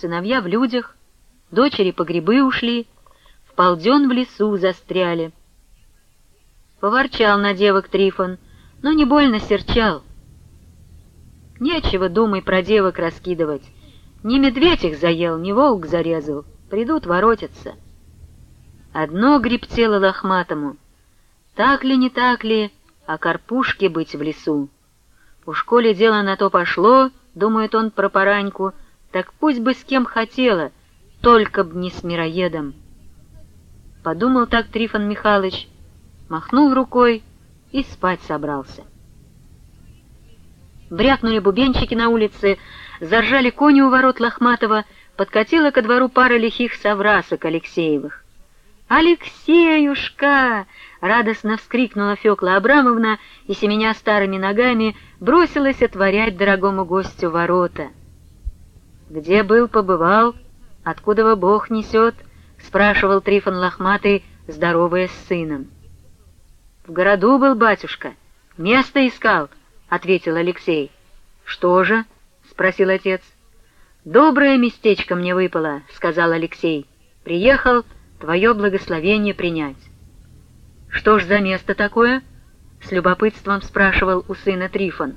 сыновья в людях, дочери по грибы ушли, в полден в лесу застряли. Поворчал на девок Трифон, но не больно серчал. Нечего, думай, про девок раскидывать. Ни медведь их заел, ни волк зарезал. Придут воротятся. Одно грибцело лохматому. Так ли, не так ли, а карпушке быть в лесу. У школе дело на то пошло, думает он про пораньку, так пусть бы с кем хотела, только б не с мироедом. Подумал так Трифон Михайлович, махнул рукой и спать собрался. Брякнули бубенчики на улице, заржали кони у ворот Лохматова, подкатила ко двору пара лихих соврасок Алексеевых. «Алексеюшка!» — радостно вскрикнула Фёкла Абрамовна и, семеня старыми ногами, бросилась отворять дорогому гостю ворота. «Где был, побывал? Откуда во Бог несет?» — спрашивал Трифон Лохматый, здоровая с сыном. «В городу был батюшка, место искал», — ответил Алексей. «Что же?» — спросил отец. «Доброе местечко мне выпало», — сказал Алексей. «Приехал твое благословение принять». «Что ж за место такое?» — с любопытством спрашивал у сына Трифон.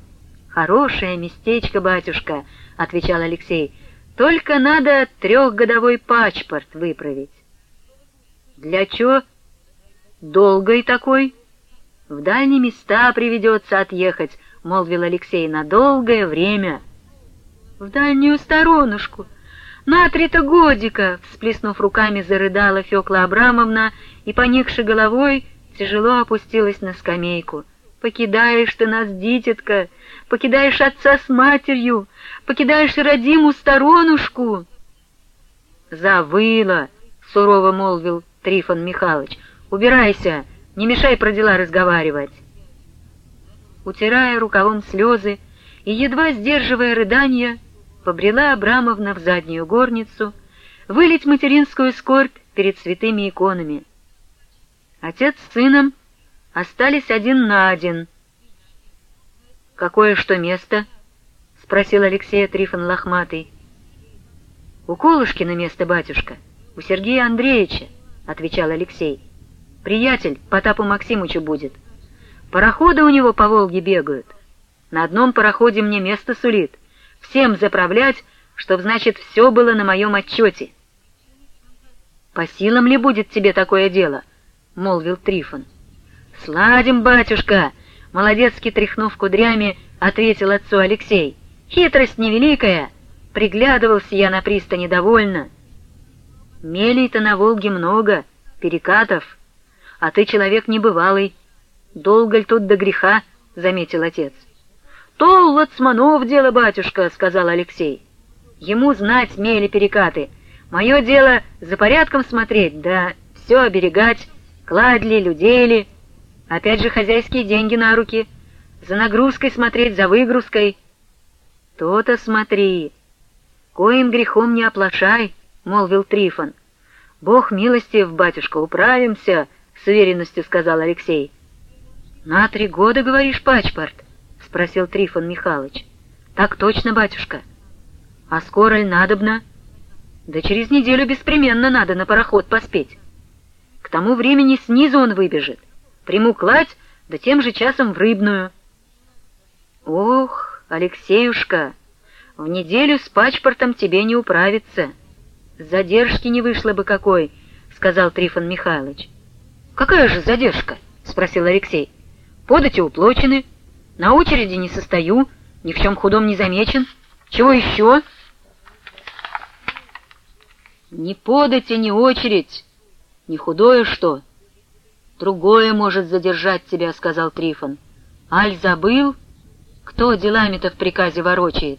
«Хорошее местечко, батюшка», — отвечал Алексей. «Только надо трехгодовой пачпорт выправить». «Для чё? Долгой такой?» «В дальние места приведется отъехать», — молвил Алексей, — «на долгое время». «В дальнюю сторонушку! На три-то годика!» — всплеснув руками, зарыдала Фёкла Абрамовна и, поникши головой, тяжело опустилась на скамейку. «Покидаешь ты нас, дитятка, покидаешь отца с матерью, покидаешь родимую сторонушку!» «Завыла!» — сурово молвил Трифон Михайлович. «Убирайся, не мешай про дела разговаривать!» Утирая рукавом слезы и едва сдерживая рыдания, побрела Абрамовна в заднюю горницу вылить материнскую скорбь перед святыми иконами. Отец с сыном остались один на один. «Какое что место?» — спросил Алексей Трифон Лохматый. «У Колышкина место, батюшка, у Сергея Андреевича», — отвечал Алексей. «Приятель Потапу Максимычу будет. Пароходы у него по Волге бегают. На одном пароходе мне место сулит. Всем заправлять, чтоб, значит, все было на моем отчете». «По силам ли будет тебе такое дело?» — молвил Трифон. «Сладим, батюшка!» — молодецки тряхнув кудрями, ответил отцу Алексей. «Хитрость невеликая! Приглядывался я на пристани довольно. Мелей-то на Волге много, перекатов, а ты человек небывалый. Долго ли тут до греха?» — заметил отец. «То у лацманов дело, батюшка!» — сказал Алексей. «Ему знать мели перекаты. Мое дело за порядком смотреть, да все оберегать» кладли, людели, опять же хозяйские деньги на руки, за нагрузкой смотреть, за выгрузкой. То-то смотри, коим грехом не оплошай, — молвил Трифон. Бог милостив, батюшка, управимся, — с уверенностью сказал Алексей. На три года, говоришь, пачпорт? — спросил Трифон Михайлович. Так точно, батюшка. А скоро ли надобно? Да через неделю беспременно надо на пароход поспеть. К тому времени снизу он выбежит. Приму кладь, да тем же часом в рыбную. Ох, Алексеюшка, в неделю с пачпортом тебе не управиться. Задержки не вышло бы какой, — сказал Трифон Михайлович. Какая же задержка? — спросил Алексей. Подати уплочены, на очереди не состою, ни в чем худом не замечен. Чего еще? Не подати, не очередь, не худое что? Другое может задержать тебя, — сказал Трифон. Аль забыл? Кто делами-то в приказе ворочает?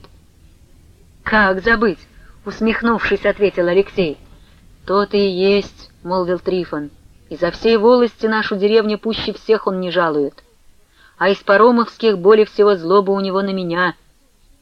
Как забыть? Усмехнувшись, ответил Алексей. То-то и есть, — молвил Трифон. И за всей волости нашу деревню пуще всех он не жалует. А из паромовских более всего злоба у него на меня.